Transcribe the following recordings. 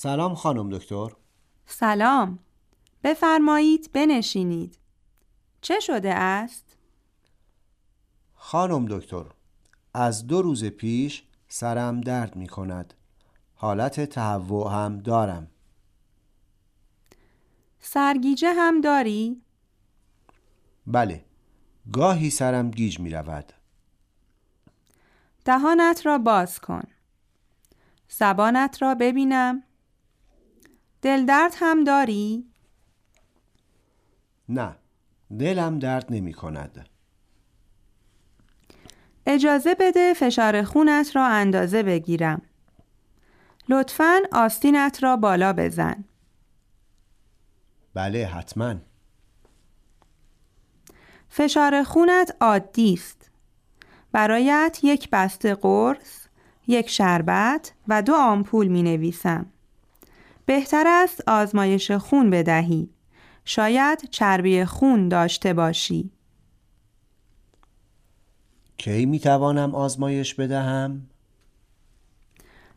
سلام خانم دکتر. سلام. بفرمایید بنشینید. چه شده است؟ خانم دکتر از دو روز پیش سرم درد می کند. حالت تهوع هم دارم. سرگیجه هم داری؟ بله گاهی سرم گیج می رود. دهانت را باز کن. زبانت را ببینم. دلدرد هم داری؟ نه دلم درد نمی کند. اجازه بده فشار خونت را اندازه بگیرم. لطفا آستینت را بالا بزن. بله حتما. فشار خونت عادی است. برایت یک بسته قرص یک شربت و دو آمپول می نویسم. بهتر است آزمایش خون بدهی. شاید چربی خون داشته باشی. کی می توانم آزمایش بدهم؟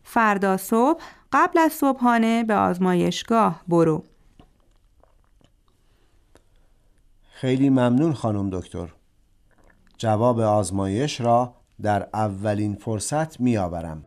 فردا صبح قبل از صبحانه به آزمایشگاه برو. خیلی ممنون خانم دکتر. جواب آزمایش را در اولین فرصت می آورم